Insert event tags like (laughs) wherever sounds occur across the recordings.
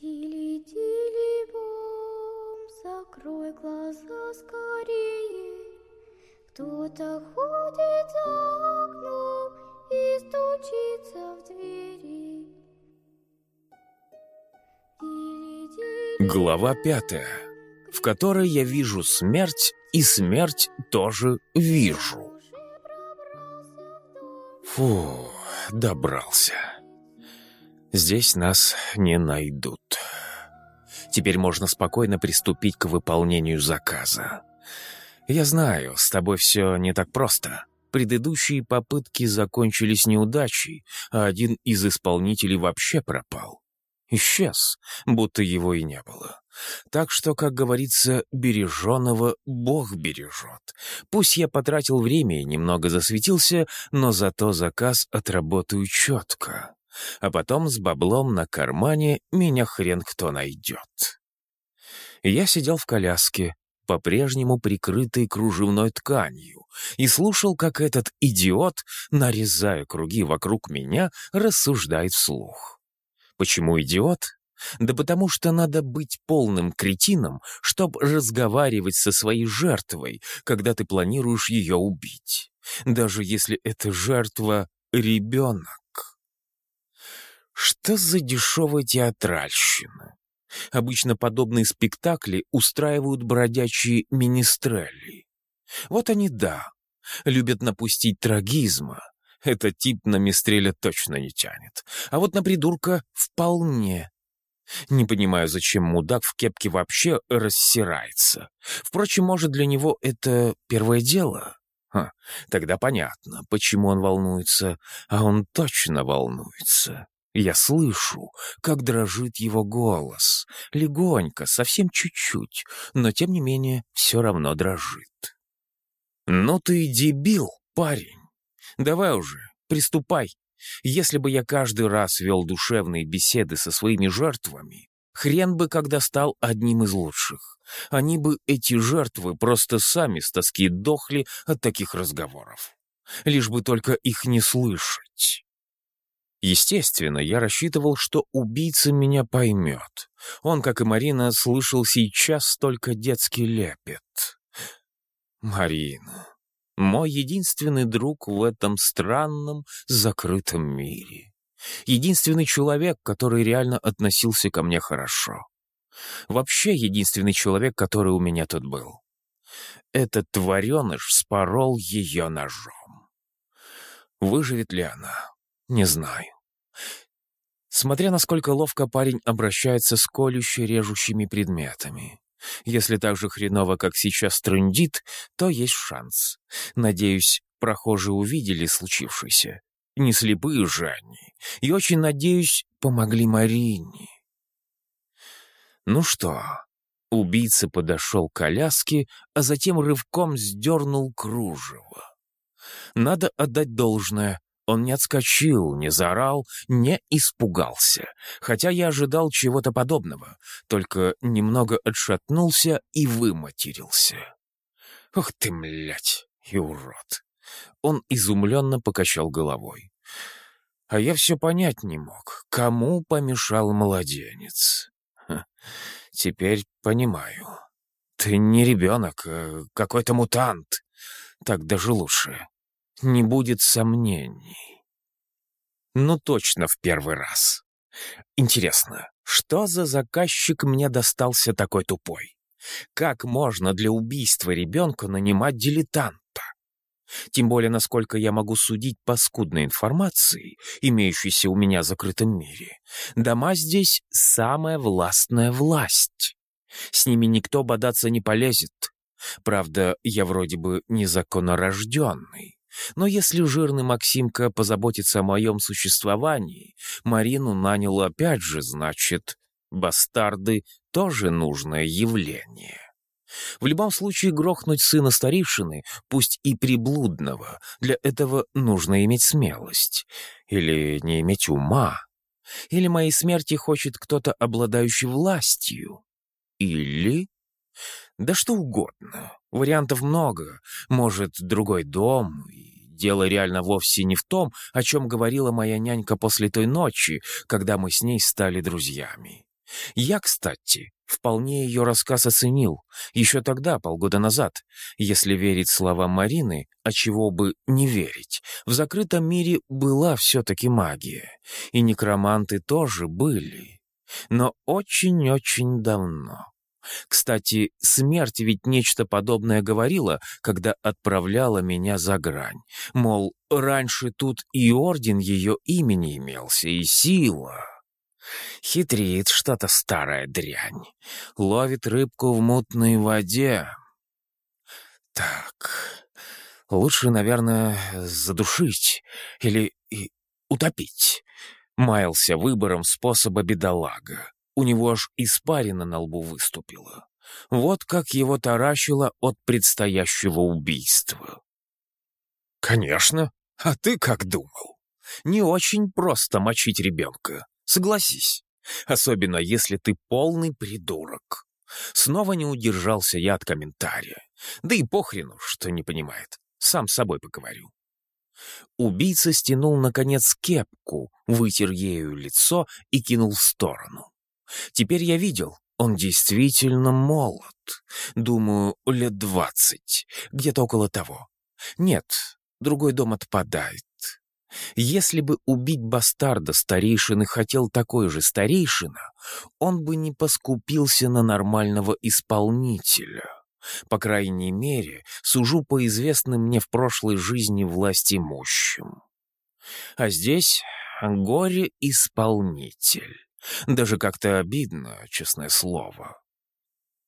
Тили-тили-бом, закрой глаза скорее. Кто-то ходит за окном и стучится в двери. Глава пятая, в которой я вижу смерть, и смерть тоже вижу. Фу, добрался. Здесь нас не найдут. Теперь можно спокойно приступить к выполнению заказа. Я знаю, с тобой все не так просто. Предыдущие попытки закончились неудачей, а один из исполнителей вообще пропал. Исчез, будто его и не было. Так что, как говорится, береженого Бог бережет. Пусть я потратил время и немного засветился, но зато заказ отработаю четко. А потом с баблом на кармане меня хрен кто найдет. Я сидел в коляске, по-прежнему прикрытой кружевной тканью, и слушал, как этот идиот, нарезая круги вокруг меня, рассуждает вслух. Почему идиот? Да потому что надо быть полным кретином, чтобы разговаривать со своей жертвой, когда ты планируешь ее убить. Даже если эта жертва — ребенок. Что за дешевая театральщина? Обычно подобные спектакли устраивают бродячие министрели. Вот они, да, любят напустить трагизма. Этот тип на Мистреля точно не тянет. А вот на придурка вполне. Не понимаю, зачем мудак в кепке вообще рассирается. Впрочем, может, для него это первое дело? Ха, тогда понятно, почему он волнуется. А он точно волнуется. Я слышу, как дрожит его голос. Легонько, совсем чуть-чуть, но тем не менее все равно дрожит. «Ну ты дебил, парень. Давай уже, приступай. Если бы я каждый раз вел душевные беседы со своими жертвами, хрен бы когда стал одним из лучших. Они бы, эти жертвы, просто сами с тоски дохли от таких разговоров. Лишь бы только их не слышать. Естественно, я рассчитывал, что убийца меня поймет. Он, как и Марина, слышал сейчас только детский лепет. Марина. Мой единственный друг в этом странном, закрытом мире. Единственный человек, который реально относился ко мне хорошо. Вообще единственный человек, который у меня тут был. Этот твареныш спорол ее ножом. Выживет ли она? Не знаю. Смотря насколько ловко парень обращается с колюще-режущими предметами. Если так же хреново, как сейчас трындит, то есть шанс. Надеюсь, прохожие увидели случившееся. Не слепые же они. И очень надеюсь, помогли Марине. Ну что, убийца подошел к коляске, а затем рывком сдернул кружево. Надо отдать должное. Он не отскочил, не заорал, не испугался. Хотя я ожидал чего-то подобного, только немного отшатнулся и выматерился. «Ух ты, млядь, и урод!» Он изумленно покачал головой. А я все понять не мог, кому помешал младенец. Ха, теперь понимаю. Ты не ребенок, а какой-то мутант. Так даже лучше. Не будет сомнений. Ну точно в первый раз. Интересно, что за заказчик мне достался такой тупой? Как можно для убийства ребенка нанимать дилетанта? Тем более, насколько я могу судить по скудной информации, имеющейся у меня в закрытом мире, дома здесь — самая властная власть. С ними никто бодаться не полезет. Правда, я вроде бы незаконнорожденный. Но если жирный Максимка позаботится о моем существовании, Марину нанял опять же, значит, бастарды — тоже нужное явление. В любом случае грохнуть сына старейшины, пусть и приблудного, для этого нужно иметь смелость. Или не иметь ума. Или моей смерти хочет кто-то, обладающий властью. Или... Да что угодно. Вариантов много. Может, другой дом. И дело реально вовсе не в том, о чем говорила моя нянька после той ночи, когда мы с ней стали друзьями. Я, кстати, вполне ее рассказ оценил. Еще тогда, полгода назад, если верить словам Марины, а чего бы не верить, в закрытом мире была все-таки магия. И некроманты тоже были. Но очень-очень давно. Кстати, смерть ведь нечто подобное говорила, когда отправляла меня за грань. Мол, раньше тут и орден ее имени имелся, и сила. Хитрит что-то старая дрянь. Ловит рыбку в мутной воде. Так, лучше, наверное, задушить или утопить. Маялся выбором способа бедолага. У него аж испарина на лбу выступила. Вот как его таращило от предстоящего убийства. «Конечно. А ты как думал? Не очень просто мочить ребенка. Согласись. Особенно, если ты полный придурок. Снова не удержался я от комментария. Да и похрену, что не понимает. Сам с собой поговорю. Убийца стянул, наконец, кепку, вытер ею лицо и кинул в сторону. Теперь я видел, он действительно молод. Думаю, лет двадцать, где-то около того. Нет, другой дом отпадает. Если бы убить бастарда старейшины хотел такой же старейшина, он бы не поскупился на нормального исполнителя. По крайней мере, сужу по известным мне в прошлой жизни власть имущим. А здесь горе-исполнитель. Даже как-то обидно, честное слово.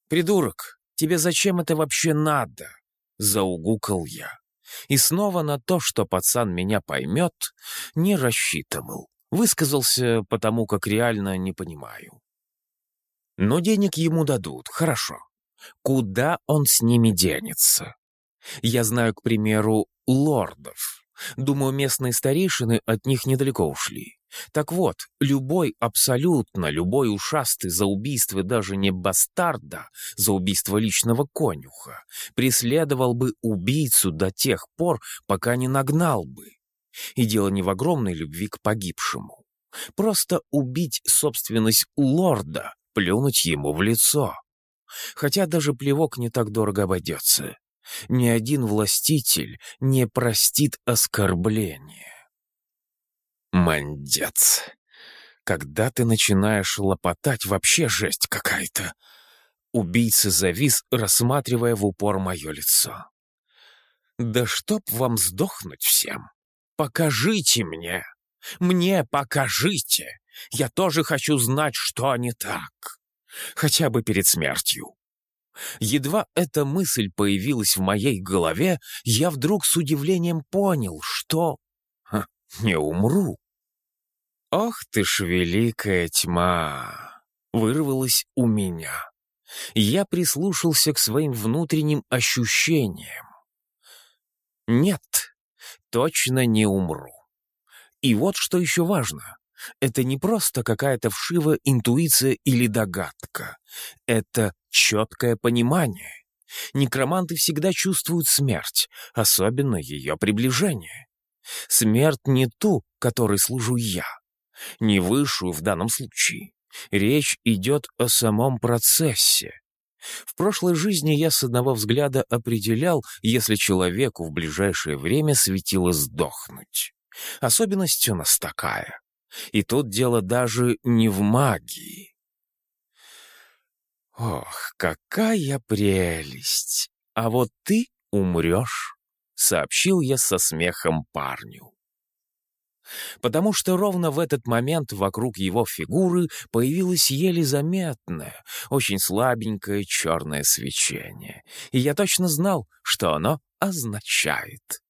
«Придурок, тебе зачем это вообще надо?» — заугукал я. И снова на то, что пацан меня поймет, не рассчитывал. Высказался потому, как реально не понимаю. Но денег ему дадут, хорошо. Куда он с ними денется? Я знаю, к примеру, лордов. Думаю, местные старейшины от них недалеко ушли. Так вот, любой, абсолютно любой ушастый за убийство даже не бастарда, за убийство личного конюха, преследовал бы убийцу до тех пор, пока не нагнал бы. И дело не в огромной любви к погибшему. Просто убить собственность лорда, плюнуть ему в лицо. Хотя даже плевок не так дорого обойдется. Ни один властитель не простит оскорбления. Мандец. Когда ты начинаешь лопотать, вообще жесть какая-то. Убийца завис, рассматривая в упор мое лицо. Да чтоб вам сдохнуть всем. Покажите мне. Мне покажите. Я тоже хочу знать, что не так. Хотя бы перед смертью. Едва эта мысль появилась в моей голове, я вдруг с удивлением понял, что не умру. Ох ты ж великая тьма! Вырвалась у меня. Я прислушался к своим внутренним ощущениям. Нет, точно не умру. И вот что еще важно. Это не просто какая-то вшивая интуиция или догадка. Это четкое понимание. Некроманты всегда чувствуют смерть, особенно ее приближение. Смерть не ту, которой служу я, не высшую в данном случае. Речь идет о самом процессе. В прошлой жизни я с одного взгляда определял, если человеку в ближайшее время светило сдохнуть. Особенность у нас такая. И тут дело даже не в магии. Ох, какая прелесть! А вот ты умрешь сообщил я со смехом парню. Потому что ровно в этот момент вокруг его фигуры появилось еле заметное, очень слабенькое черное свечение, и я точно знал, что оно означает.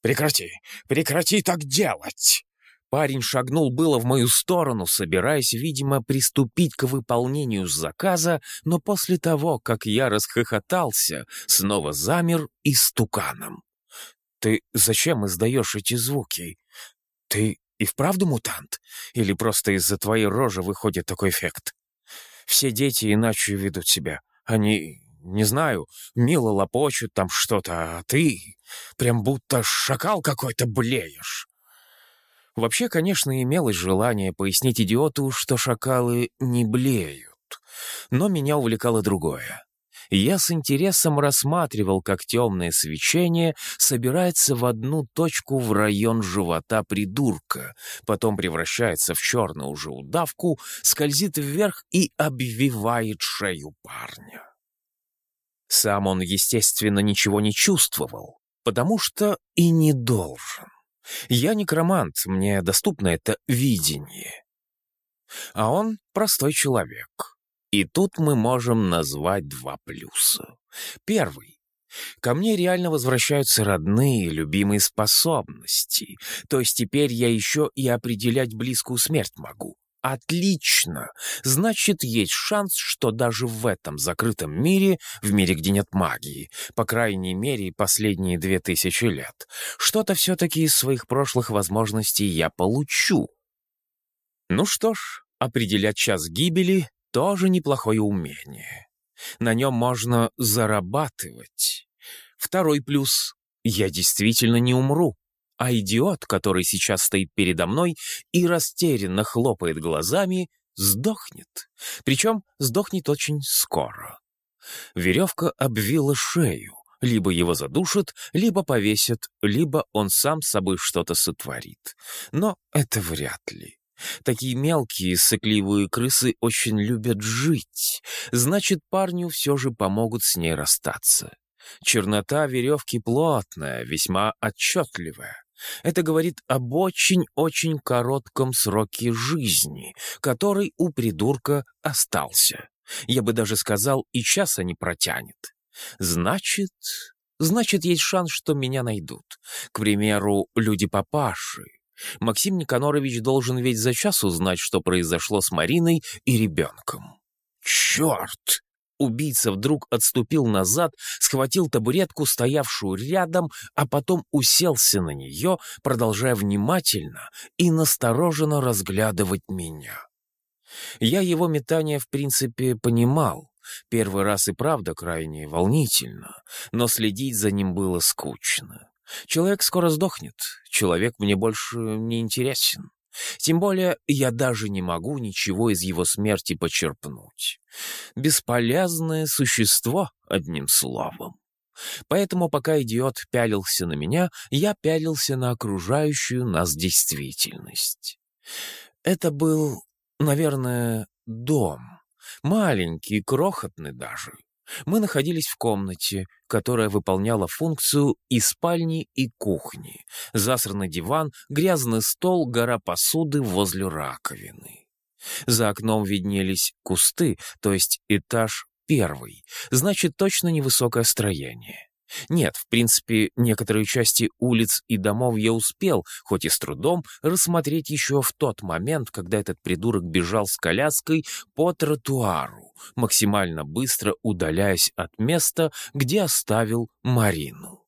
«Прекрати! Прекрати так делать!» Парень шагнул было в мою сторону, собираясь, видимо, приступить к выполнению заказа, но после того, как я расхохотался, снова замер истуканом. «Ты зачем издаешь эти звуки? Ты и вправду мутант? Или просто из-за твоей рожи выходит такой эффект? Все дети иначе ведут себя. Они, не знаю, мило лопочут там что-то, а ты прям будто шакал какой-то блеешь». Вообще, конечно, имелось желание пояснить идиоту, что шакалы не блеют. Но меня увлекало другое. Я с интересом рассматривал, как темное свечение собирается в одну точку в район живота придурка, потом превращается в черную уже удавку, скользит вверх и обвивает шею парня. Сам он, естественно, ничего не чувствовал, потому что и не должен. Я некромант, мне доступно это видение. А он простой человек. И тут мы можем назвать два плюса. Первый. Ко мне реально возвращаются родные, любимые способности. То есть теперь я еще и определять близкую смерть могу. Отлично! Значит, есть шанс, что даже в этом закрытом мире, в мире, где нет магии, по крайней мере, последние две тысячи лет, что-то все-таки из своих прошлых возможностей я получу. Ну что ж, определять час гибели тоже неплохое умение. На нем можно зарабатывать. Второй плюс — я действительно не умру. А идиот, который сейчас стоит передо мной и растерянно хлопает глазами, сдохнет. Причем сдохнет очень скоро. Веревка обвила шею. Либо его задушат, либо повесят, либо он сам с собой что-то сотворит. Но это вряд ли. Такие мелкие, сыкливые крысы очень любят жить. Значит, парню все же помогут с ней расстаться. Чернота веревки плотная, весьма отчетливая. Это говорит об очень-очень коротком сроке жизни, который у придурка остался. Я бы даже сказал, и часа не протянет. Значит, значит, есть шанс, что меня найдут. К примеру, люди-папаши, Максим Никанорович должен ведь за час узнать, что произошло с Мариной и ребенком. Черт! Убийца вдруг отступил назад, схватил табуретку, стоявшую рядом, а потом уселся на нее, продолжая внимательно и настороженно разглядывать меня. Я его метание, в принципе, понимал. Первый раз и правда крайне волнительно, но следить за ним было скучно. Человек скоро сдохнет, человек мне больше не интересен. Тем более я даже не могу ничего из его смерти почерпнуть. Бесполезное существо, одним словом. Поэтому пока идиот пялился на меня, я пялился на окружающую нас действительность. Это был, наверное, дом. Маленький, крохотный даже. Мы находились в комнате, которая выполняла функцию и спальни, и кухни. Засранный диван, грязный стол, гора посуды возле раковины. За окном виднелись кусты, то есть этаж первый, значит, точно невысокое строение. Нет, в принципе, некоторые части улиц и домов я успел, хоть и с трудом, рассмотреть еще в тот момент, когда этот придурок бежал с коляской по тротуару, максимально быстро удаляясь от места, где оставил Марину.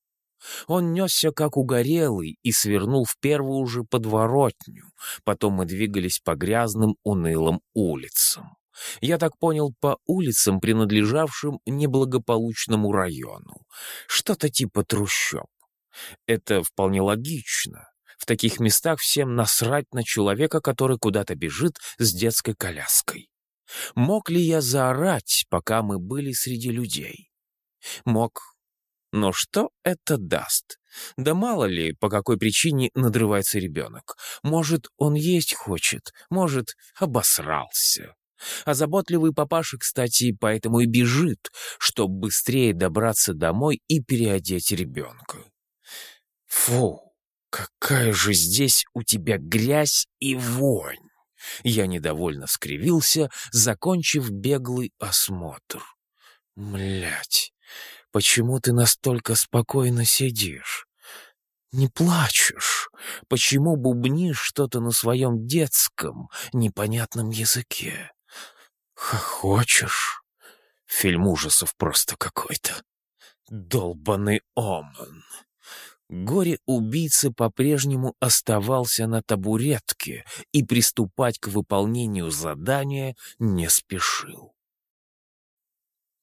Он несся как угорелый и свернул в первую же подворотню. Потом мы двигались по грязным унылым улицам. Я так понял, по улицам, принадлежавшим неблагополучному району. Что-то типа трущоб. Это вполне логично. В таких местах всем насрать на человека, который куда-то бежит с детской коляской. Мог ли я заорать, пока мы были среди людей? Мог. Но что это даст? Да мало ли, по какой причине надрывается ребенок. Может, он есть хочет, может, обосрался. А заботливый папаша, кстати, поэтому и бежит, чтобы быстрее добраться домой и переодеть ребенка. Фу, какая же здесь у тебя грязь и вонь! Я недовольно скривился, закончив беглый осмотр. Млять, почему ты настолько спокойно сидишь? Не плачешь? Почему бубнишь что-то на своем детском, непонятном языке? Хохочешь? Фильм ужасов просто какой-то. Долбанный оман. Горе-убийца по-прежнему оставался на табуретке и приступать к выполнению задания не спешил.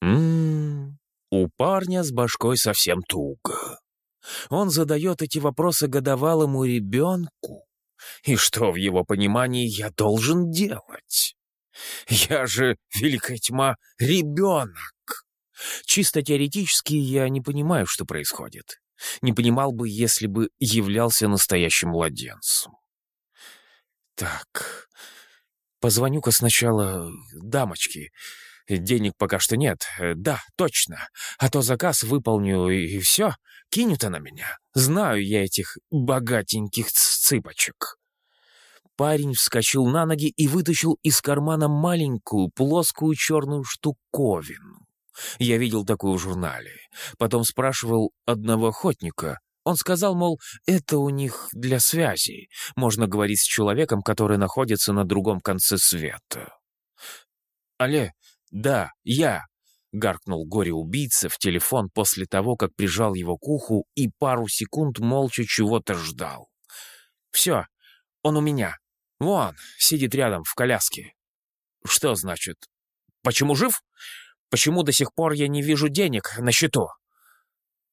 Ммм, у парня с башкой совсем туго. Он задает эти вопросы годовалому ребенку. И что в его понимании я должен делать? Я же, великая тьма, ребенок. Чисто теоретически я не понимаю, что происходит. Не понимал бы, если бы являлся настоящим младенцем. Так, позвоню-ка сначала дамочке. Денег пока что нет. Да, точно. А то заказ выполню, и все. Кинет она меня. Знаю я этих богатеньких цыпочек. Парень вскочил на ноги и вытащил из кармана маленькую плоскую черную штуковину. Я видел такую в журнале. Потом спрашивал одного охотника. Он сказал, мол, это у них для связи. Можно говорить с человеком, который находится на другом конце света. «Алле, да, я», — гаркнул горе-убийца в телефон после того, как прижал его к уху и пару секунд молча чего-то ждал. «Все, он у меня. Вон, сидит рядом, в коляске». «Что значит? Почему жив? Почему до сих пор я не вижу денег на счету?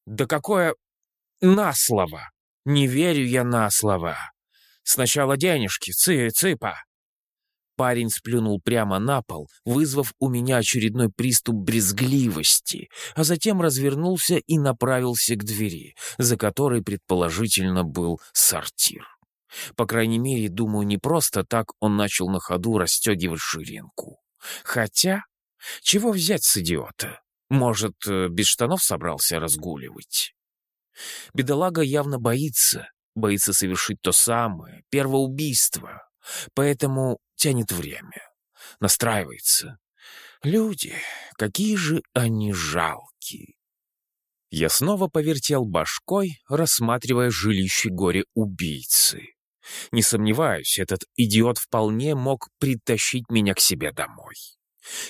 Да какое... На слово! Не верю я на слово. Сначала денежки, цы, цыпа. Парень сплюнул прямо на пол, вызвав у меня очередной приступ брезгливости, а затем развернулся и направился к двери, за которой, предположительно, был сортир. По крайней мере, думаю, не просто так он начал на ходу расстегивать ширинку. Хотя чего взять с идиота? Может, э, без штанов собрался разгуливать? Бедолага явно боится, боится совершить то самое, первое убийство, поэтому тянет время, настраивается. Люди, какие же они жалкие. Я снова повертел башкой, рассматривая жилище горе-убийцы. Не сомневаюсь, этот идиот вполне мог притащить меня к себе домой.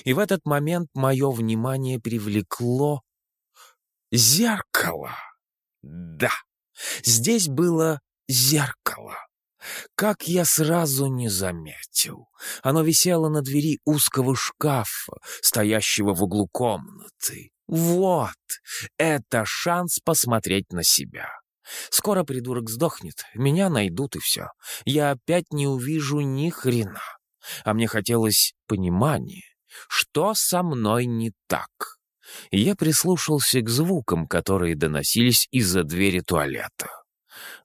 И в этот момент мое внимание привлекло зеркало. Да, здесь было зеркало. Как я сразу не заметил. Оно висело на двери узкого шкафа, стоящего в углу комнаты. Вот, это шанс посмотреть на себя. Скоро придурок сдохнет, меня найдут и все. Я опять не увижу ни хрена. А мне хотелось понимания. Что со мной не так? я прислушался к звукам, которые доносились из-за двери туалета.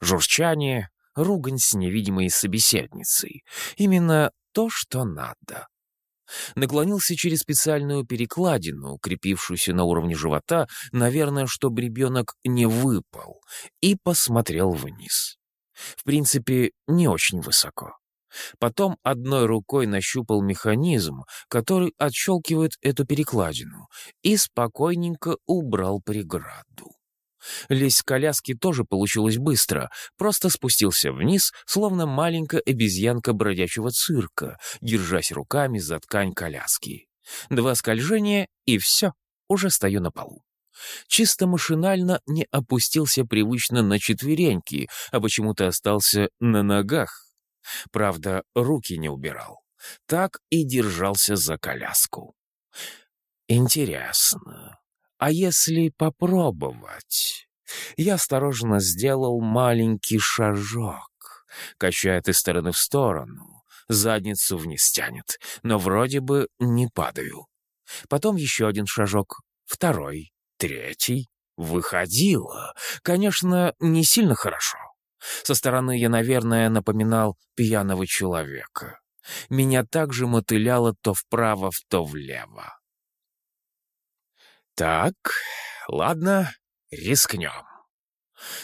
Журчание, ругань с невидимой собеседницей. Именно то, что надо. Наклонился через специальную перекладину, укрепившуюся на уровне живота, наверное, чтобы ребенок не выпал, и посмотрел вниз. В принципе, не очень высоко. Потом одной рукой нащупал механизм, который отщелкивает эту перекладину, и спокойненько убрал преграду. Лезть с коляски тоже получилось быстро, просто спустился вниз, словно маленькая обезьянка бродячего цирка, держась руками за ткань коляски. Два скольжения, и все, уже стою на полу. Чисто машинально не опустился привычно на четвереньки, а почему-то остался на ногах, Правда, руки не убирал. Так и держался за коляску. Интересно, а если попробовать? Я осторожно сделал маленький шажок, качает из стороны в сторону, задницу вниз тянет, но вроде бы не падаю. Потом еще один шажок, второй, третий. Выходило. Конечно, не сильно хорошо. Со стороны я, наверное, напоминал пьяного человека. Меня также мотыляло то вправо, то влево. Так, ладно, рискнем.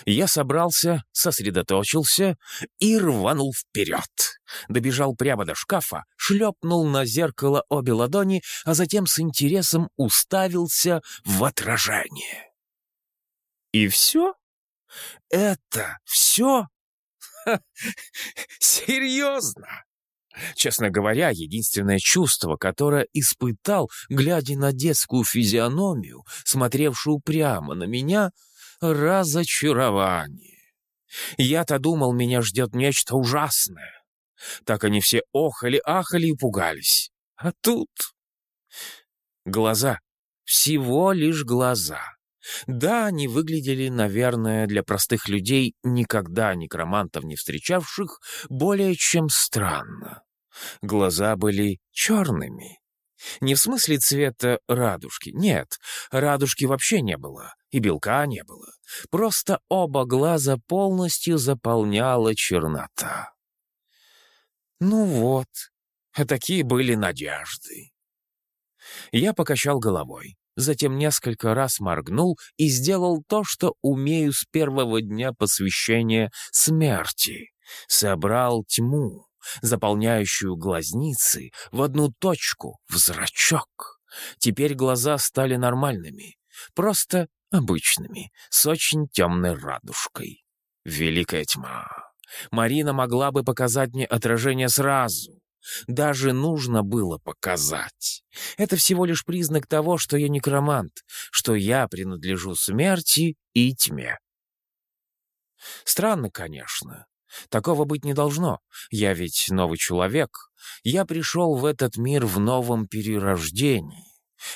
Я собрался, сосредоточился и рванул вперед. Добежал прямо до шкафа, шлепнул на зеркало обе ладони, а затем с интересом уставился в отражение. И все? Это все? серьезно? Честно говоря, единственное чувство, которое испытал, глядя на детскую физиономию, смотревшую прямо на меня, — разочарование. Я-то думал, меня ждет нечто ужасное. Так они все охали, ахали и пугались. А тут... Глаза. Всего лишь глаза. Да, они выглядели, наверное, для простых людей, никогда некромантов не встречавших, более чем странно. Глаза были черными. Не в смысле цвета радужки, нет, радужки вообще не было, и белка не было. Просто оба глаза полностью заполняла чернота. Ну вот, такие были надежды. Я покачал головой, затем несколько раз моргнул и сделал то, что умею с первого дня посвящения смерти. Собрал тьму, заполняющую глазницы, в одну точку, в зрачок. Теперь глаза стали нормальными, просто обычными, с очень темной радужкой. Великая тьма. Марина могла бы показать мне отражение сразу. Даже нужно было показать. Это всего лишь признак того, что я некромант, что я принадлежу смерти и тьме. Странно, конечно. Такого быть не должно. Я ведь новый человек. Я пришел в этот мир в новом перерождении.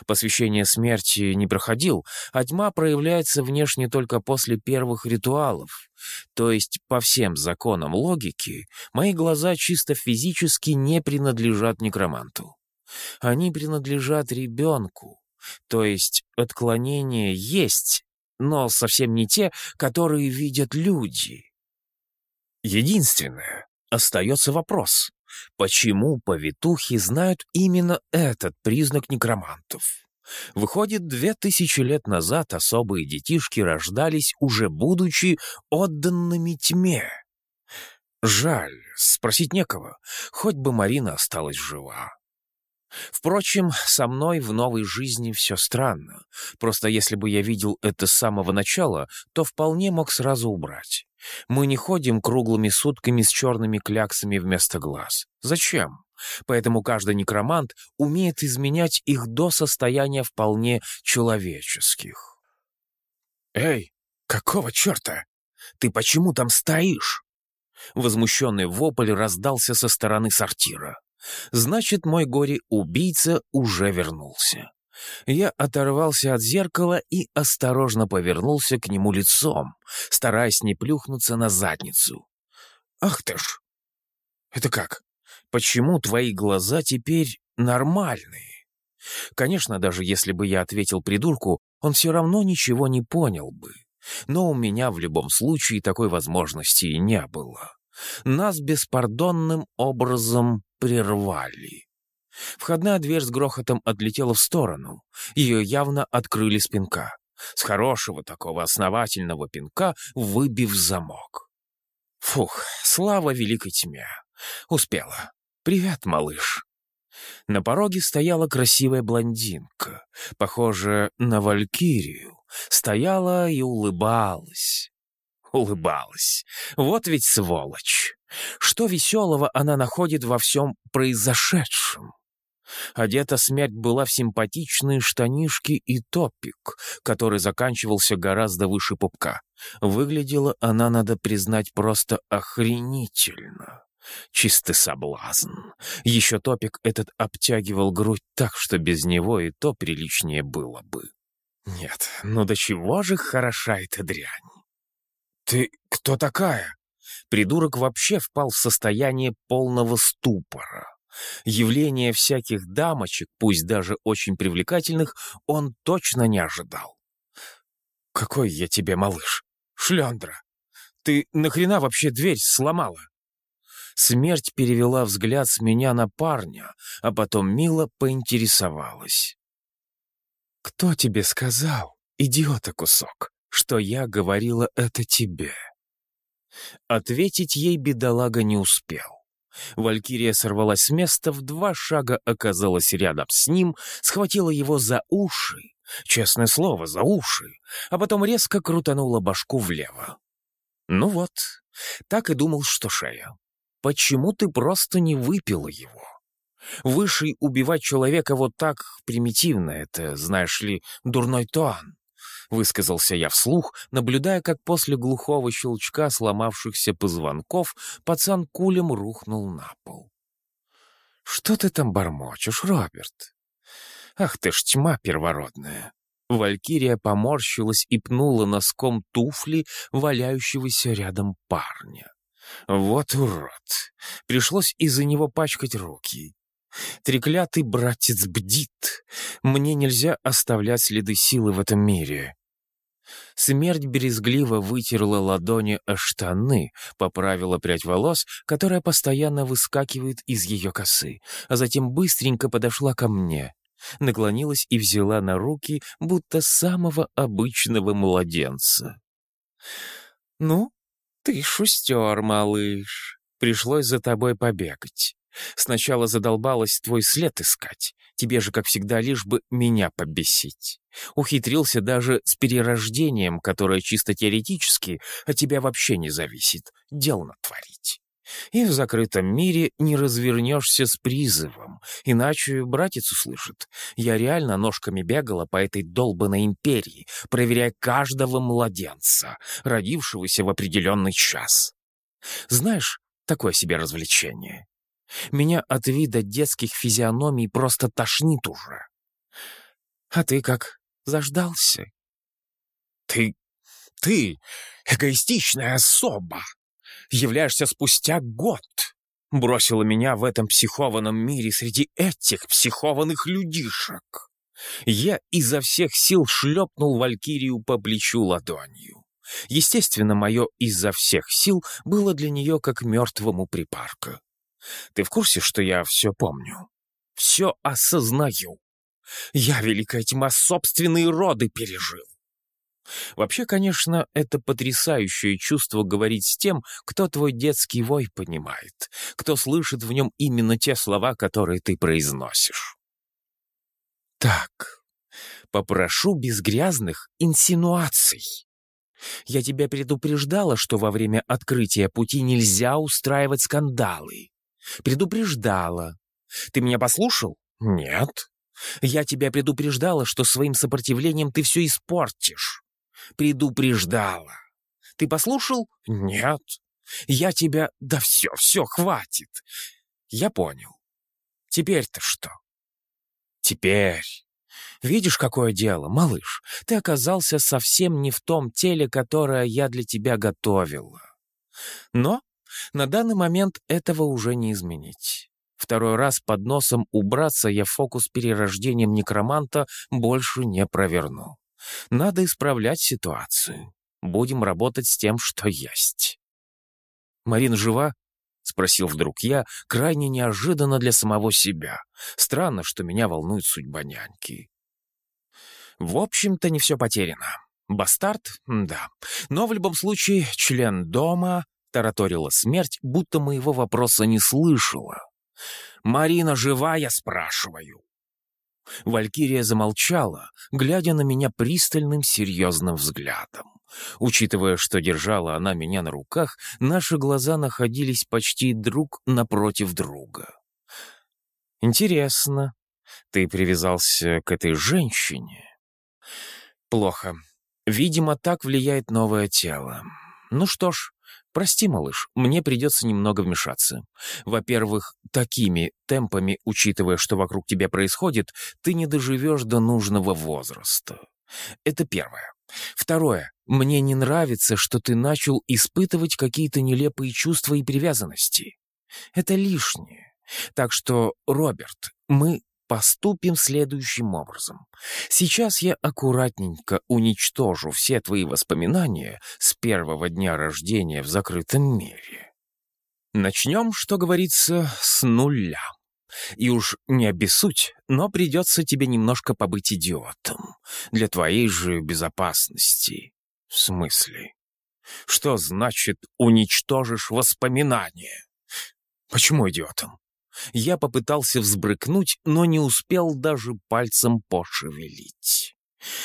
Посвящение смерти не проходил, а тьма проявляется внешне только после первых ритуалов. То есть, по всем законам логики, мои глаза чисто физически не принадлежат некроманту. Они принадлежат ребенку. То есть, отклонения есть, но совсем не те, которые видят люди. Единственное, остается вопрос. Почему повитухи знают именно этот признак некромантов? Выходит, две тысячи лет назад особые детишки рождались, уже будучи отданными тьме. Жаль, спросить некого, хоть бы Марина осталась жива. Впрочем, со мной в новой жизни все странно. Просто если бы я видел это с самого начала, то вполне мог сразу убрать. Мы не ходим круглыми сутками с черными кляксами вместо глаз. Зачем? Поэтому каждый некромант умеет изменять их до состояния вполне человеческих. «Эй, какого черта? Ты почему там стоишь?» Возмущенный вопль раздался со стороны сортира. Значит, мой горе-убийца уже вернулся. Я оторвался от зеркала и осторожно повернулся к нему лицом, стараясь не плюхнуться на задницу. «Ах ты ж! Это как? Почему твои глаза теперь нормальные?» Конечно, даже если бы я ответил придурку, он все равно ничего не понял бы. Но у меня в любом случае такой возможности не было. Нас беспардонным образом прервали. Входная дверь с грохотом отлетела в сторону. Ее явно открыли с пинка. С хорошего такого основательного пинка выбив замок. Фух, слава великой тьме. Успела. «Привет, малыш». На пороге стояла красивая блондинка, похожая на валькирию. Стояла и улыбалась. Улыбалась. Вот ведь сволочь. Что веселого она находит во всем произошедшем? Одета смерть была в симпатичные штанишки и топик, который заканчивался гораздо выше пупка. Выглядела она, надо признать, просто охренительно. Чистый соблазн. Еще топик этот обтягивал грудь так, что без него и то приличнее было бы. Нет, ну до чего же хороша эта дрянь? «Ты кто такая?» Придурок вообще впал в состояние полного ступора. Явление всяких дамочек, пусть даже очень привлекательных, он точно не ожидал. «Какой я тебе малыш? Шлендра! Ты нахрена вообще дверь сломала?» Смерть перевела взгляд с меня на парня, а потом мило поинтересовалась. «Кто тебе сказал, идиота кусок, что я говорила это тебе?» Ответить ей бедолага не успел. Валькирия сорвалась с места, в два шага оказалась рядом с ним, схватила его за уши, честное слово, за уши, а потом резко крутанула башку влево. Ну вот, так и думал, что шея. Почему ты просто не выпила его? Высший убивать человека вот так примитивно, это, знаешь ли, дурной тон. — высказался я вслух, наблюдая, как после глухого щелчка сломавшихся позвонков пацан кулем рухнул на пол. «Что ты там бормочешь, Роберт? Ах ты ж тьма первородная! Валькирия поморщилась и пнула носком туфли валяющегося рядом парня. Вот урод. Пришлось из-за него пачкать руки. Треклятый братец бдит. Мне нельзя оставлять следы силы в этом мире. Смерть березгливо вытерла ладони о штаны, поправила прядь волос, которая постоянно выскакивает из ее косы, а затем быстренько подошла ко мне, наклонилась и взяла на руки, будто самого обычного младенца. «Ну, ты шустер, малыш. Пришлось за тобой побегать. Сначала задолбалась твой след искать. Тебе же, как всегда, лишь бы меня побесить. Ухитрился даже с перерождением, которое чисто теоретически от тебя вообще не зависит, дел натворить. И в закрытом мире не развернешься с призывом, иначе братец услышит. Я реально ножками бегала по этой долбанной империи, проверяя каждого младенца, родившегося в определенный час. Знаешь, такое себе развлечение. Меня от вида детских физиономий просто тошнит уже. А ты как, заждался? Ты... ты эгоистичная особа. Являешься спустя год. Бросила меня в этом психованном мире среди этих психованных людишек. Я изо всех сил шлепнул Валькирию по плечу ладонью. Естественно, мое «изо всех сил» было для нее как мертвому припарка. Ты в курсе, что я все помню? Все осознаю. Я, великая тьма, собственные роды пережил. Вообще, конечно, это потрясающее чувство говорить с тем, кто твой детский вой понимает, кто слышит в нем именно те слова, которые ты произносишь. Так, попрошу без грязных инсинуаций. Я тебя предупреждала, что во время открытия пути нельзя устраивать скандалы. Предупреждала. Ты меня послушал? Нет. Я тебя предупреждала, что своим сопротивлением ты все испортишь. Предупреждала. Ты послушал? Нет. Я тебя... Да все, все, хватит. Я понял. Теперь-то что? Теперь... Видишь, какое дело, малыш? Ты оказался совсем не в том теле, которое я для тебя готовила. Но на данный момент этого уже не изменить. Второй раз под носом убраться я фокус перерождением некроманта больше не проверну. Надо исправлять ситуацию. Будем работать с тем, что есть. «Марина жива?» — спросил вдруг я, крайне неожиданно для самого себя. Странно, что меня волнует судьба няньки. В общем-то, не все потеряно. Бастард? Да. Но в любом случае, член дома, тараторила смерть, будто моего вопроса не слышала. «Марина жива, я спрашиваю?» Валькирия замолчала, глядя на меня пристальным серьезным взглядом. Учитывая, что держала она меня на руках, наши глаза находились почти друг напротив друга. «Интересно, ты привязался к этой женщине?» «Плохо. Видимо, так влияет новое тело. Ну что ж, Прости, малыш, мне придется немного вмешаться. Во-первых, такими темпами, учитывая, что вокруг тебя происходит, ты не доживешь до нужного возраста. Это первое. Второе. Мне не нравится, что ты начал испытывать какие-то нелепые чувства и привязанности. Это лишнее. Так что, Роберт, мы поступим следующим образом. Сейчас я аккуратненько уничтожу все твои воспоминания с первого дня рождения в закрытом мире. Начнем, что говорится, с нуля. И уж не обессудь, но придется тебе немножко побыть идиотом. Для твоей же безопасности. В смысле? Что значит «уничтожишь воспоминания»? Почему идиотом? Я попытался взбрыкнуть, но не успел даже пальцем пошевелить.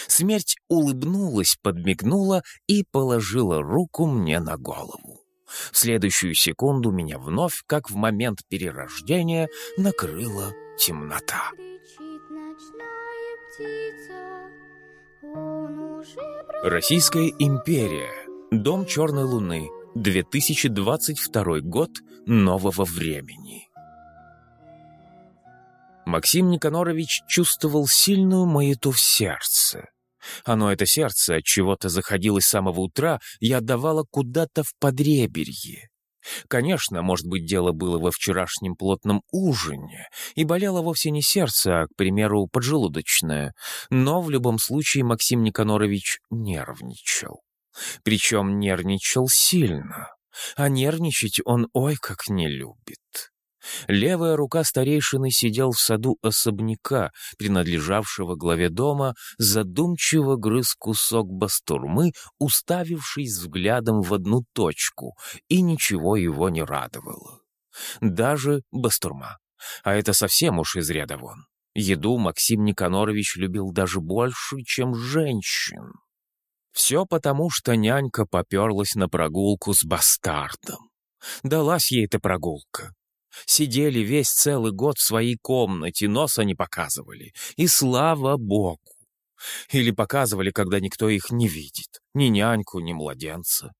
Смерть улыбнулась, подмигнула и положила руку мне на голову. В следующую секунду меня вновь, как в момент перерождения, накрыла темнота. Российская империя. Дом Черной Луны. 2022 год нового времени. Максим Никанорович чувствовал сильную маяту в сердце. Оно, это сердце, от чего-то заходилось с самого утра и отдавало куда-то в подреберье. Конечно, может быть, дело было во вчерашнем плотном ужине, и болело вовсе не сердце, а, к примеру, поджелудочное, но в любом случае Максим Никонорович нервничал. Причем нервничал сильно, а нервничать он ой как не любит. Левая рука старейшины сидел в саду особняка, принадлежавшего главе дома, задумчиво грыз кусок бастурмы, уставившись взглядом в одну точку, и ничего его не радовало. Даже бастурма. А это совсем уж из ряда вон. Еду Максим Никанорович любил даже больше, чем женщин. Все потому, что нянька поперлась на прогулку с бастардом. Далась ей эта прогулка. Сидели весь целый год в своей комнате, носа не показывали. И слава богу! Или показывали, когда никто их не видит. Ни няньку, ни младенца.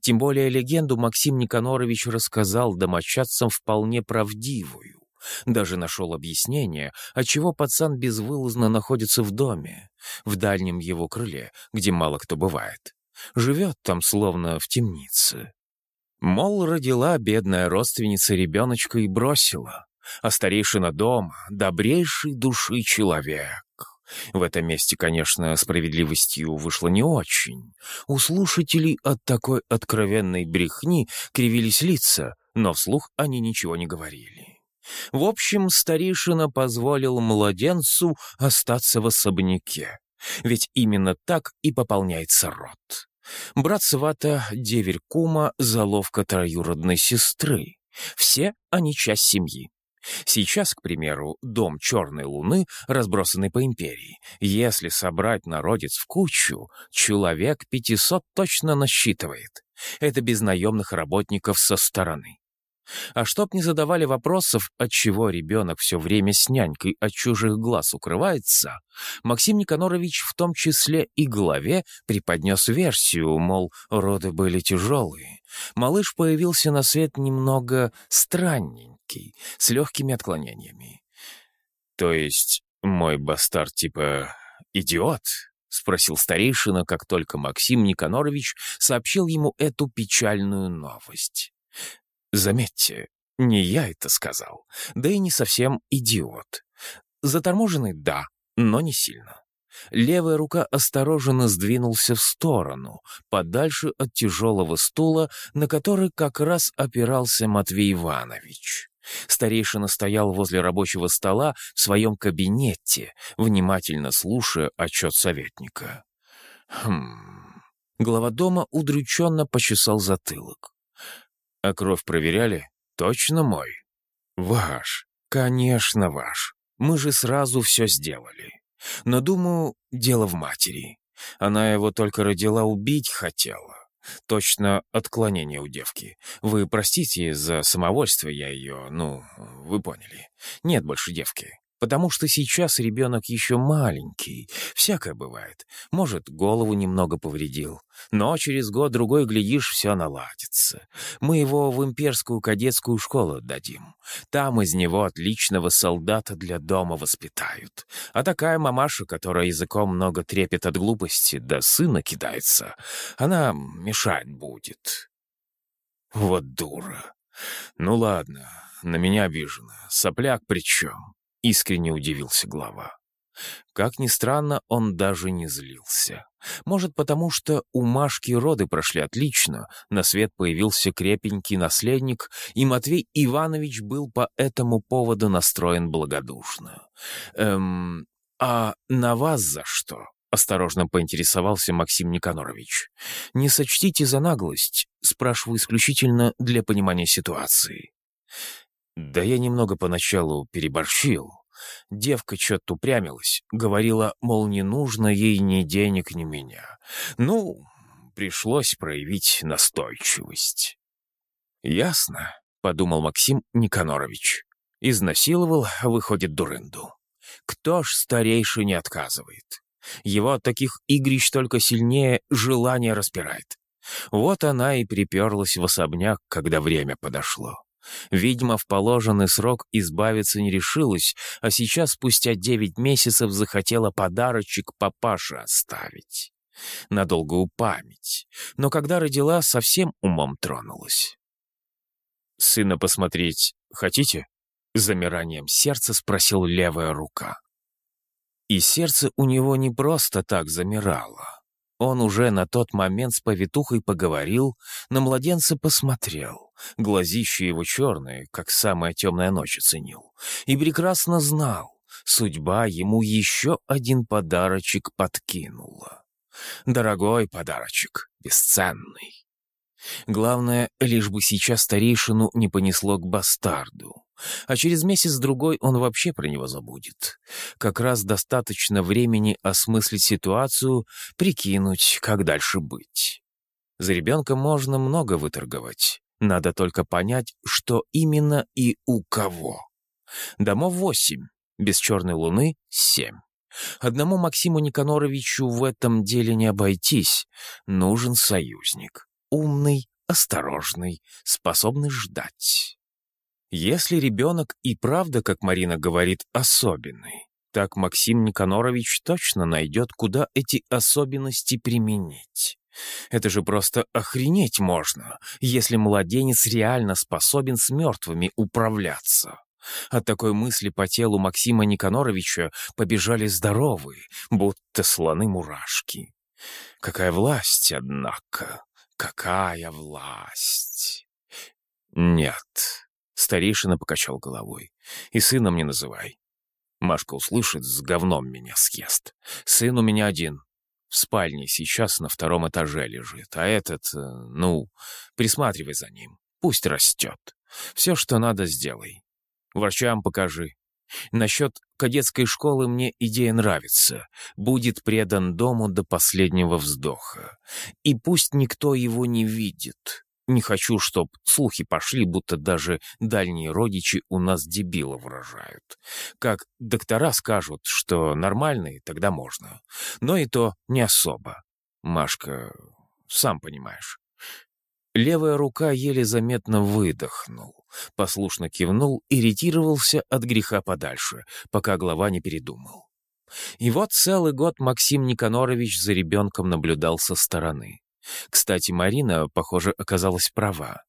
Тем более легенду Максим Никанорович рассказал домочадцам вполне правдивую. Даже нашел объяснение, отчего пацан безвылазно находится в доме, в дальнем его крыле, где мало кто бывает. Живет там словно в темнице. Мол, родила бедная родственница ребеночка и бросила, а старейшина дома — добрейший души человек. В этом месте, конечно, справедливостью вышло не очень. У слушателей от такой откровенной брехни кривились лица, но вслух они ничего не говорили. В общем, старейшина позволил младенцу остаться в особняке, ведь именно так и пополняется род. Брат свата, деверь кума, заловка троюродной сестры. Все они часть семьи. Сейчас, к примеру, дом Черной Луны, разбросанный по империи, если собрать народец в кучу, человек 500 точно насчитывает. Это без наемных работников со стороны. А чтоб не задавали вопросов, от чего ребенок все время с нянькой от чужих глаз укрывается, Максим Никанорович в том числе и главе преподнес версию, мол, роды были тяжелые. Малыш появился на свет немного странненький, с легкими отклонениями. То есть мой бастард типа идиот? — спросил старейшина, как только Максим Никанорович сообщил ему эту печальную новость. Заметьте, не я это сказал, да и не совсем идиот. Заторможенный — да, но не сильно. Левая рука осторожно сдвинулся в сторону, подальше от тяжелого стула, на который как раз опирался Матвей Иванович. Старейшина стоял возле рабочего стола в своем кабинете, внимательно слушая отчет советника. Хм... Глава дома удрученно почесал затылок. А кровь проверяли? Точно мой? Ваш. Конечно, ваш. Мы же сразу все сделали. Но, думаю, дело в матери. Она его только родила, убить хотела. Точно отклонение у девки. Вы простите за самовольство я ее, ну, вы поняли. Нет больше девки. Потому что сейчас ребенок еще маленький, всякое бывает. Может, голову немного повредил. Но через год-другой, глядишь, все наладится. Мы его в имперскую кадетскую школу отдадим. Там из него отличного солдата для дома воспитают. А такая мамаша, которая языком много трепет от глупости, да сына кидается, она мешать будет. Вот дура. Ну ладно, на меня обижена. Сопляк причем. — искренне удивился глава. Как ни странно, он даже не злился. Может, потому что у Машки роды прошли отлично, на свет появился крепенький наследник, и Матвей Иванович был по этому поводу настроен благодушно. «Эм, а на вас за что?» — осторожно поинтересовался Максим Никанорович. «Не сочтите за наглость, спрашиваю исключительно для понимания ситуации». Да я немного поначалу переборщил. Девка что-то упрямилась, говорила, мол, не нужно ей ни денег, ни меня. Ну, пришлось проявить настойчивость. «Ясно», — подумал Максим Никанорович. Изнасиловал, выходит, дурынду. Кто ж старейший не отказывает? Его от таких игрищ только сильнее желание распирает. Вот она и приперлась в особняк, когда время подошло. Видимо, в положенный срок избавиться не решилась, а сейчас, спустя девять месяцев, захотела подарочек папаше оставить. На долгую память. Но когда родила, совсем умом тронулась. «Сына посмотреть хотите?» Замиранием сердца спросил левая рука. И сердце у него не просто так замирало. Он уже на тот момент с повитухой поговорил, на младенца посмотрел, глазища его черные, как самая темная ночь оценил, и прекрасно знал, судьба ему еще один подарочек подкинула. Дорогой подарочек, бесценный. Главное, лишь бы сейчас старейшину не понесло к бастарду. А через месяц-другой он вообще про него забудет. Как раз достаточно времени осмыслить ситуацию, прикинуть, как дальше быть. За ребенка можно много выторговать. Надо только понять, что именно и у кого. Домов восемь, без черной луны — семь. Одному Максиму Никаноровичу в этом деле не обойтись. Нужен союзник. Умный, осторожный, способный ждать. Если ребенок и правда, как Марина говорит, особенный, так Максим Никанорович точно найдет, куда эти особенности применить. Это же просто охренеть можно, если младенец реально способен с мертвыми управляться. От такой мысли по телу Максима Никаноровича побежали здоровые, будто слоны-мурашки. Какая власть, однако, какая власть! Нет, Старейшина покачал головой. «И сыном не называй. Машка услышит, с говном меня съест. Сын у меня один. В спальне сейчас на втором этаже лежит. А этот, э, ну, присматривай за ним. Пусть растет. Все, что надо, сделай. Врачам покажи. Насчет кадетской школы мне идея нравится. Будет предан дому до последнего вздоха. И пусть никто его не видит. Не хочу, чтоб слухи пошли, будто даже дальние родичи у нас дебила выражают. Как доктора скажут, что нормальные, тогда можно. Но и то не особо. Машка, сам понимаешь. Левая рука еле заметно выдохнул, послушно кивнул и ретировался от греха подальше, пока глава не передумал. И вот целый год Максим Никанорович за ребенком наблюдал со стороны. Кстати, Марина, похоже, оказалась права.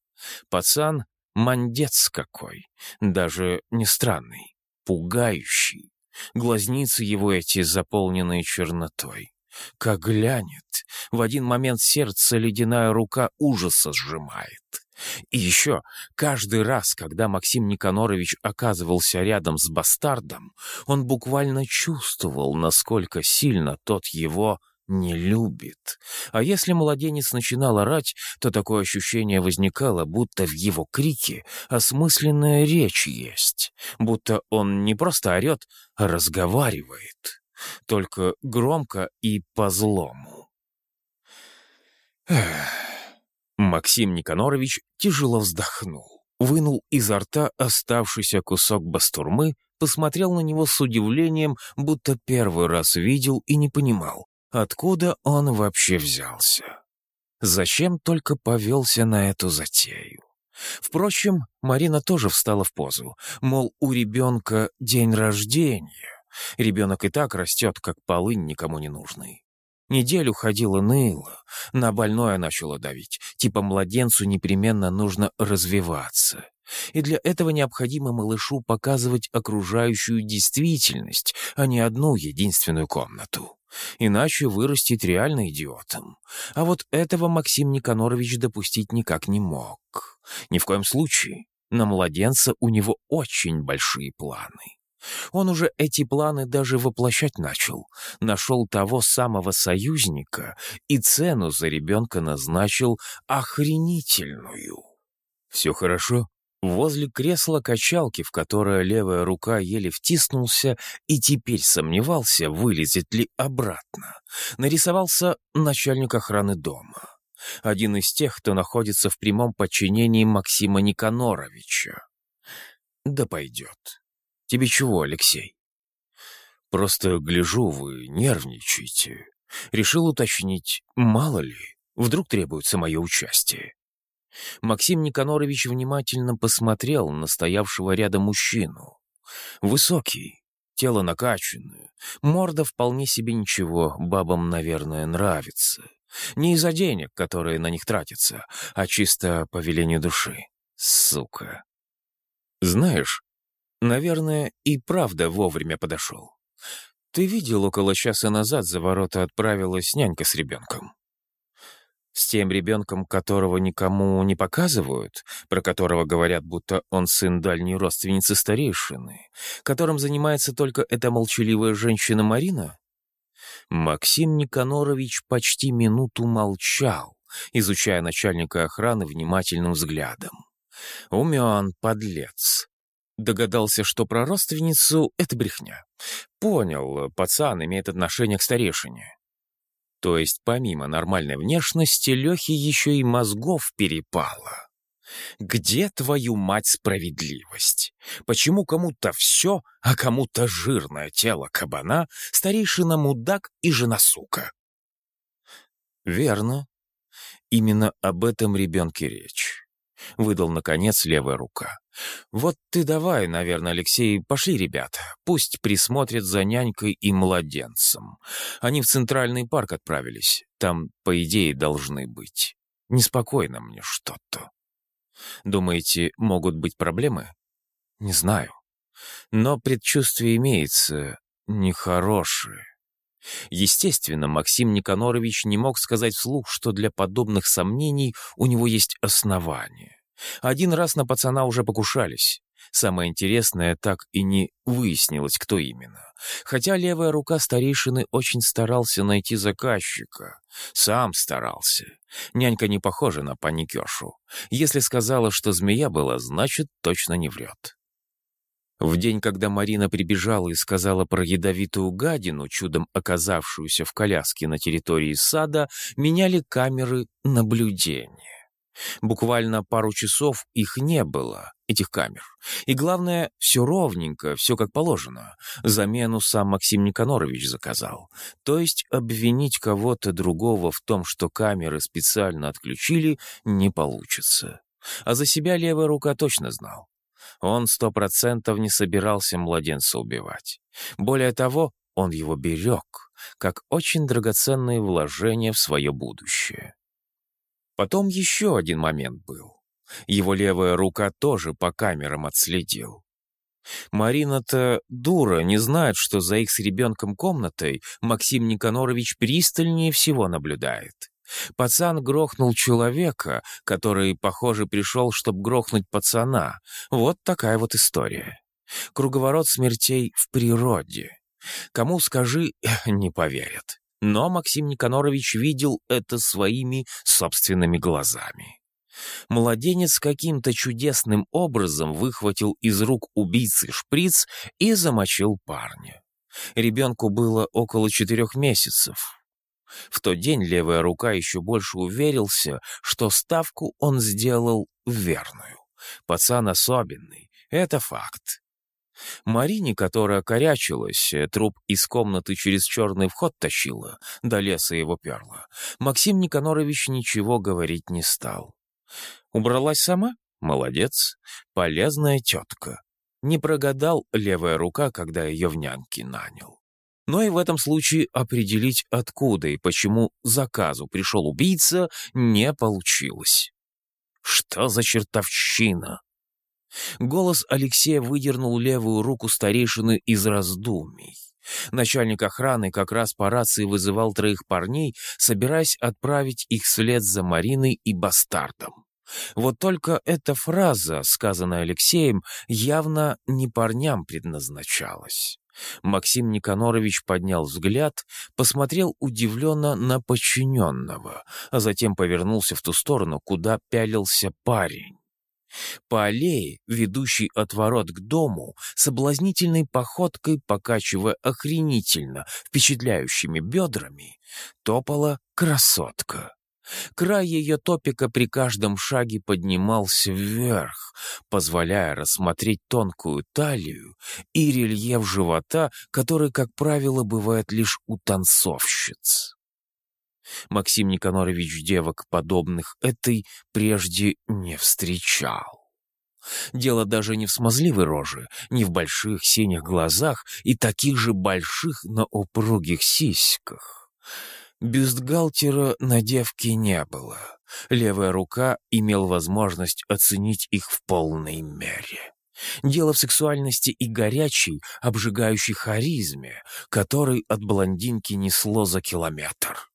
Пацан — мандец какой, даже не странный, пугающий. Глазницы его эти заполненные чернотой. Как глянет, в один момент сердце ледяная рука ужаса сжимает. И еще, каждый раз, когда Максим Никанорович оказывался рядом с бастардом, он буквально чувствовал, насколько сильно тот его не любит. А если младенец начинал орать, то такое ощущение возникало, будто в его крике осмысленная речь есть, будто он не просто орет, а разговаривает, только громко и по-злому. Максим Никанорович тяжело вздохнул, вынул изо рта оставшийся кусок бастурмы, посмотрел на него с удивлением, будто первый раз видел и не понимал, Откуда он вообще взялся? Зачем только повелся на эту затею? Впрочем, Марина тоже встала в позу, мол, у ребенка день рождения. Ребенок и так растет, как полынь никому не нужный. Неделю ходила ныла, на больное начала давить, типа младенцу непременно нужно развиваться. И для этого необходимо малышу показывать окружающую действительность, а не одну единственную комнату. Иначе вырастет реально идиотом. А вот этого Максим Никанорович допустить никак не мог. Ни в коем случае. На младенца у него очень большие планы. Он уже эти планы даже воплощать начал. Нашел того самого союзника и цену за ребенка назначил охренительную. «Все хорошо?» Возле кресла качалки, в которое левая рука еле втиснулся и теперь сомневался, вылезет ли обратно, нарисовался начальник охраны дома. Один из тех, кто находится в прямом подчинении Максима Никаноровича. Да пойдет. Тебе чего, Алексей? Просто гляжу, вы нервничаете. Решил уточнить, мало ли, вдруг требуется мое участие. Максим Никанорович внимательно посмотрел на стоявшего рядом мужчину. Высокий, тело накачанное, морда вполне себе ничего, бабам, наверное, нравится. Не из-за денег, которые на них тратятся, а чисто по велению души. Сука. Знаешь, наверное, и правда вовремя подошел. Ты видел, около часа назад за ворота отправилась нянька с ребенком. С тем ребенком, которого никому не показывают, про которого говорят, будто он сын дальней родственницы старейшины, которым занимается только эта молчаливая женщина Марина? Максим Никанорович почти минуту молчал, изучая начальника охраны внимательным взглядом. Умен, подлец. Догадался, что про родственницу — это брехня. Понял, пацан имеет отношение к старейшине. То есть помимо нормальной внешности, Лехе еще и мозгов перепало. Где твою мать справедливость? Почему кому-то все, а кому-то жирное тело кабана, старейшина мудак и жена сука? Верно. Именно об этом ребенке речь. Выдал, наконец, левая рука. «Вот ты давай, наверное, Алексей, пошли, ребята. Пусть присмотрят за нянькой и младенцем. Они в Центральный парк отправились. Там, по идее, должны быть. Неспокойно мне что-то. Думаете, могут быть проблемы? Не знаю. Но предчувствие имеется нехорошее. Естественно, Максим Никанорович не мог сказать вслух, что для подобных сомнений у него есть основания. Один раз на пацана уже покушались. Самое интересное, так и не выяснилось, кто именно. Хотя левая рука старейшины очень старался найти заказчика. Сам старался. Нянька не похожа на паникершу. Если сказала, что змея была, значит, точно не врет. В день, когда Марина прибежала и сказала про ядовитую гадину, чудом оказавшуюся в коляске на территории сада, меняли камеры наблюдения. Буквально пару часов их не было, этих камер. И главное, все ровненько, все как положено. Замену сам Максим Никанорович заказал. То есть обвинить кого-то другого в том, что камеры специально отключили, не получится. А за себя левая рука точно знал. Он сто процентов не собирался младенца убивать. Более того, он его берег, как очень драгоценные вложения в свое будущее. Потом еще один момент был. Его левая рука тоже по камерам отследил. Марина-то дура, не знает, что за их с ребенком комнатой Максим Никанорович пристальнее всего наблюдает. Пацан грохнул человека, который, похоже, пришел, чтобы грохнуть пацана. Вот такая вот история. Круговорот смертей в природе. Кому скажи, (laughs) не поверят. Но Максим Никанорович видел это своими собственными глазами. Младенец каким-то чудесным образом выхватил из рук убийцы шприц и замочил парня. Ребенку было около четырех месяцев. В тот день левая рука еще больше уверился, что ставку он сделал верную. Пацан особенный, это факт. Марине, которая корячилась, э, труп из комнаты через черный вход тащила, до леса его перла, Максим Никанорович ничего говорить не стал. Убралась сама? Молодец. Полезная тетка. Не прогадал левая рука, когда ее в няньки нанял. Но и в этом случае определить, откуда и почему заказу пришел убийца, не получилось. Что за чертовщина? Голос Алексея выдернул левую руку старейшины из раздумий. Начальник охраны как раз по рации вызывал троих парней, собираясь отправить их вслед за Мариной и бастардом. Вот только эта фраза, сказанная Алексеем, явно не парням предназначалась. Максим Никанорович поднял взгляд, посмотрел удивленно на подчиненного, а затем повернулся в ту сторону, куда пялился парень. По аллее, ведущей от ворот к дому, соблазнительной походкой, покачивая охренительно впечатляющими бедрами, топала красотка. Край ее топика при каждом шаге поднимался вверх, позволяя рассмотреть тонкую талию и рельеф живота, который, как правило, бывает лишь у танцовщиц. Максим Никонорович девок, подобных этой, прежде не встречал. Дело даже не в смазливой роже, не в больших синих глазах и таких же больших, но упругих сиськах. Бюстгальтера на девке не было. Левая рука имел возможность оценить их в полной мере. Дело в сексуальности и горячей, обжигающей харизме, которой от блондинки несло за километр.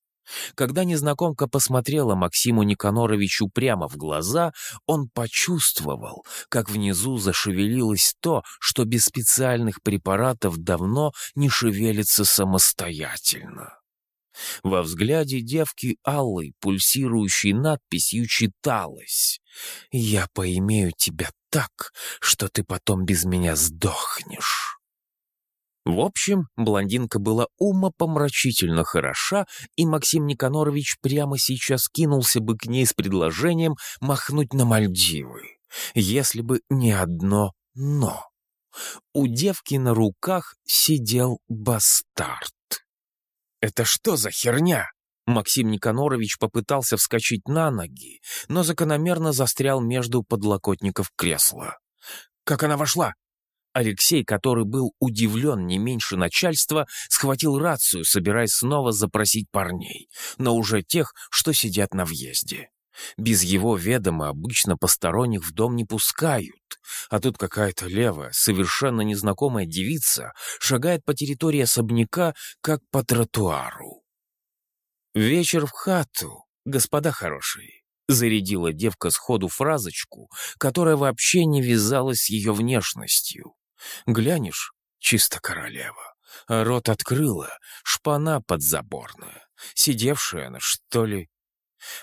Когда незнакомка посмотрела Максиму Никаноровичу прямо в глаза, он почувствовал, как внизу зашевелилось то, что без специальных препаратов давно не шевелится самостоятельно. Во взгляде девки Аллы, пульсирующей надписью, читалось «Я поимею тебя так, что ты потом без меня сдохнешь». В общем, блондинка была умопомрачительно хороша, и Максим Никанорович прямо сейчас кинулся бы к ней с предложением махнуть на Мальдивы, если бы не одно «но». У девки на руках сидел бастард. «Это что за херня?» Максим Никанорович попытался вскочить на ноги, но закономерно застрял между подлокотников кресла. «Как она вошла?» Алексей, который был удивлен не меньше начальства, схватил рацию, собираясь снова запросить парней, но уже тех, что сидят на въезде. Без его ведома обычно посторонних в дом не пускают, а тут какая-то левая, совершенно незнакомая девица шагает по территории особняка, как по тротуару. «Вечер в хату, господа хорошие», — зарядила девка сходу фразочку, которая вообще не вязалась с ее внешностью. Глянешь — чисто королева. Рот открыла, шпана подзаборная. Сидевшая она, что ли?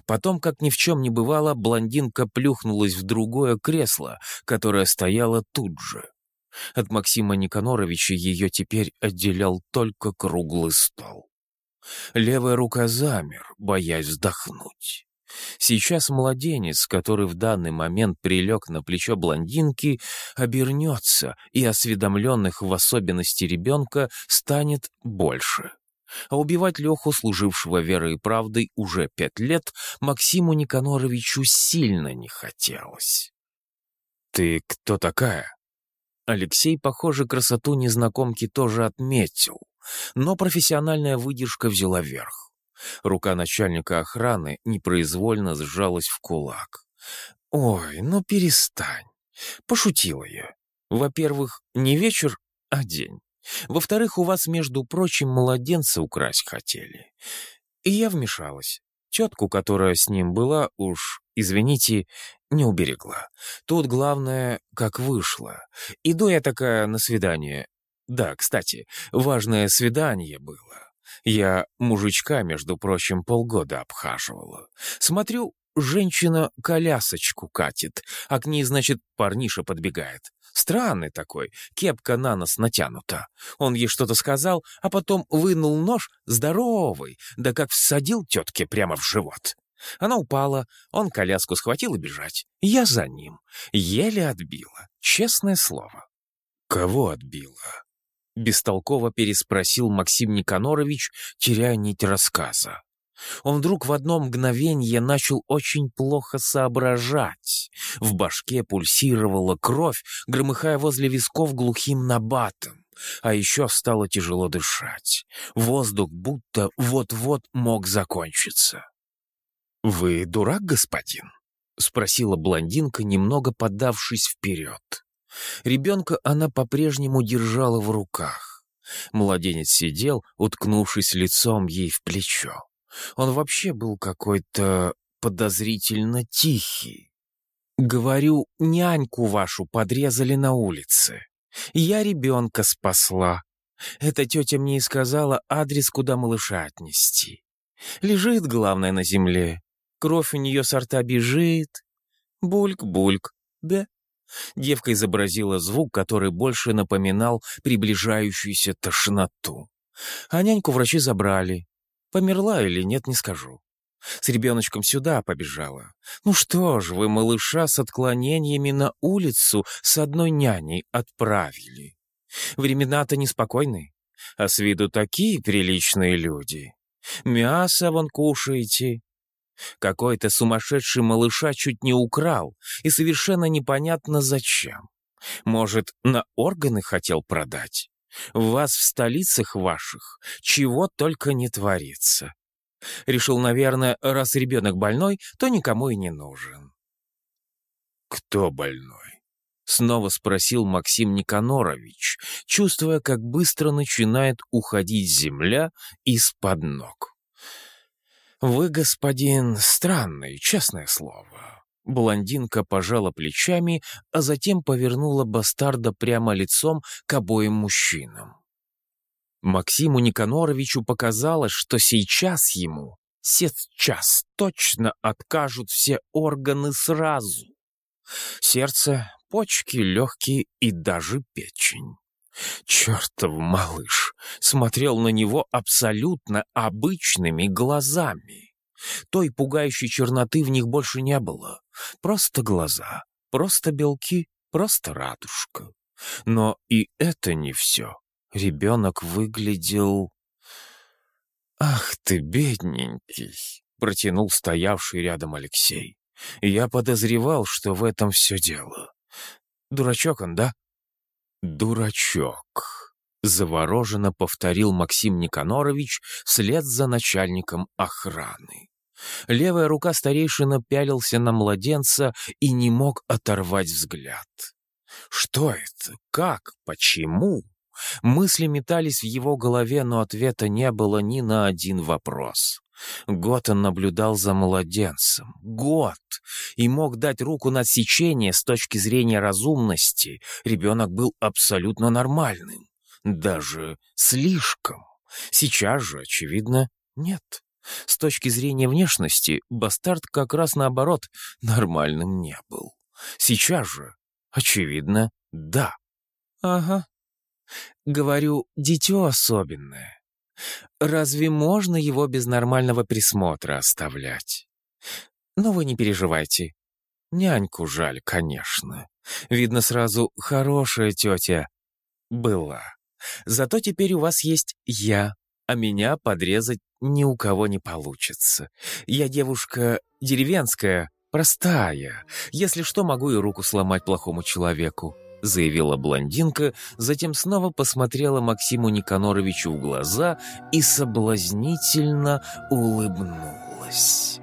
Потом, как ни в чем не бывало, блондинка плюхнулась в другое кресло, которое стояло тут же. От Максима Никаноровича ее теперь отделял только круглый стол. Левая рука замер, боясь вздохнуть. Сейчас младенец, который в данный момент прилег на плечо блондинки, обернется, и осведомленных в особенности ребенка станет больше. А убивать Леху, служившего верой и правдой уже пять лет, Максиму Никаноровичу сильно не хотелось. «Ты кто такая?» Алексей, похоже, красоту незнакомки тоже отметил, но профессиональная выдержка взяла верх. Рука начальника охраны непроизвольно сжалась в кулак. «Ой, ну перестань!» Пошутила я. «Во-первых, не вечер, а день. Во-вторых, у вас, между прочим, младенца украсть хотели. И я вмешалась. Тетку, которая с ним была, уж, извините, не уберегла. Тут главное, как вышло. Иду я такая на свидание. Да, кстати, важное свидание было. Я мужичка, между прочим, полгода обхаживала. Смотрю, женщина колясочку катит, а к ней, значит, парниша подбегает. Странный такой, кепка на нос натянута. Он ей что-то сказал, а потом вынул нож, здоровый, да как всадил тетке прямо в живот. Она упала, он коляску схватил и бежать. Я за ним. Еле отбила, честное слово. Кого отбила? Бестолково переспросил Максим Никанорович, теряя нить рассказа. Он вдруг в одно мгновение начал очень плохо соображать. В башке пульсировала кровь, громыхая возле висков глухим набатом. А еще стало тяжело дышать. Воздух будто вот-вот мог закончиться. «Вы дурак, господин?» — спросила блондинка, немного подавшись вперед. Ребенка она по-прежнему держала в руках. Младенец сидел, уткнувшись лицом ей в плечо. Он вообще был какой-то подозрительно тихий. «Говорю, няньку вашу подрезали на улице. Я ребенка спасла. Эта тетя мне и сказала адрес, куда малыша отнести. Лежит, главное, на земле. Кровь у нее со рта бежит. Бульк-бульк, да?» Девка изобразила звук, который больше напоминал приближающуюся тошноту. А няньку врачи забрали. Померла или нет, не скажу. С ребеночком сюда побежала. Ну что ж, вы малыша с отклонениями на улицу с одной няней отправили. Времена-то неспокойные, а с виду такие приличные люди. Мясо вон кушаете. Какой-то сумасшедший малыша чуть не украл, и совершенно непонятно зачем. Может, на органы хотел продать? В вас в столицах ваших чего только не творится. Решил, наверное, раз ребенок больной, то никому и не нужен. «Кто больной?» — снова спросил Максим Никанорович, чувствуя, как быстро начинает уходить земля из-под ног. «Вы, господин, странный, честное слово». Блондинка пожала плечами, а затем повернула бастарда прямо лицом к обоим мужчинам. Максиму Никаноровичу показалось, что сейчас ему, сейчас точно откажут все органы сразу. Сердце, почки, легкие и даже печень. Чертов малыш смотрел на него абсолютно обычными глазами. Той пугающей черноты в них больше не было. Просто глаза, просто белки, просто радужка. Но и это не все. Ребенок выглядел... «Ах ты, бедненький!» — протянул стоявший рядом Алексей. «Я подозревал, что в этом все дело. Дурачок он, да?» «Дурачок», — завороженно повторил Максим Никанорович вслед за начальником охраны. Левая рука старейшина пялился на младенца и не мог оторвать взгляд. «Что это? Как? Почему?» Мысли метались в его голове, но ответа не было ни на один вопрос. Год он наблюдал за младенцем. Год! И мог дать руку на отсечение с точки зрения разумности. Ребенок был абсолютно нормальным. Даже слишком. Сейчас же, очевидно, нет. С точки зрения внешности, бастард как раз наоборот нормальным не был. Сейчас же, очевидно, да. Ага, Говорю, дитё особенное. Разве можно его без нормального присмотра оставлять? Но вы не переживайте. Няньку жаль, конечно. Видно сразу, хорошая тетя была. Зато теперь у вас есть я, а меня подрезать ни у кого не получится. Я девушка деревенская, простая. Если что, могу и руку сломать плохому человеку заявила блондинка, затем снова посмотрела Максиму Никаноровичу в глаза и соблазнительно улыбнулась.